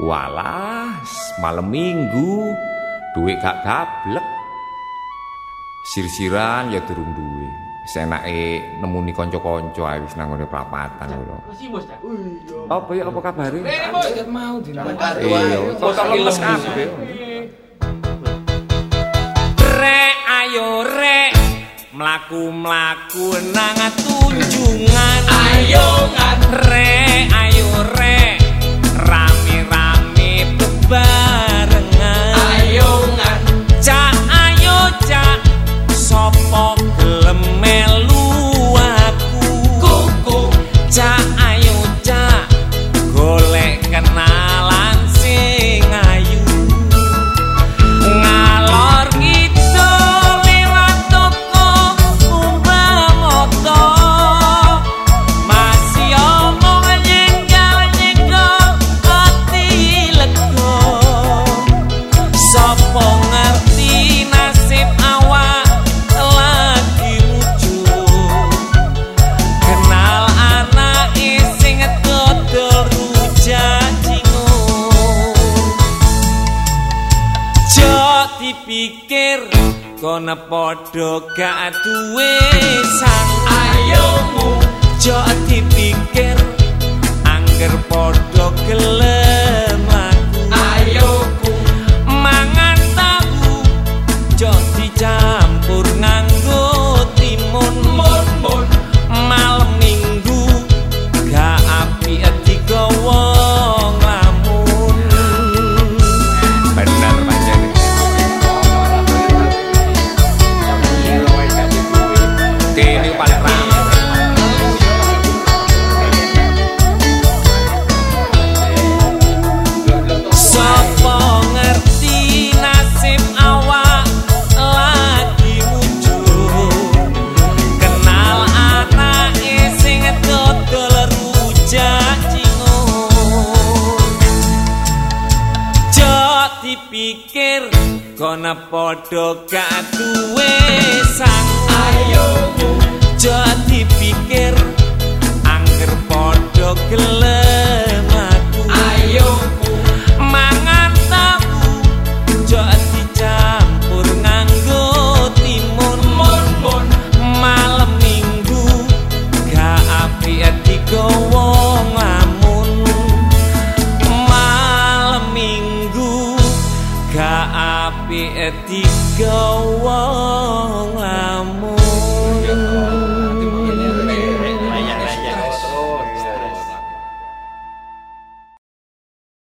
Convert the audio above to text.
Walah, malam minggu duit gak gablek. Sir-siran ya durung duwe. Senake nemuni kanca-kanca ae wis nang ngene prapatan lho. Apa ya apa kabare? Ket mau dinamon Iya, foto lemes kabeh. Rek ayo rek mlaku-mlaku nang tunjungan dipikir kono podo gak duwe sang Ayomu Jok dipikir angger podo gelem aku. Ayoku. Mangan tahu jok dicampur dipikir kono podo gak duwe sang. Ayomu Jok dipikir ketika wong lamun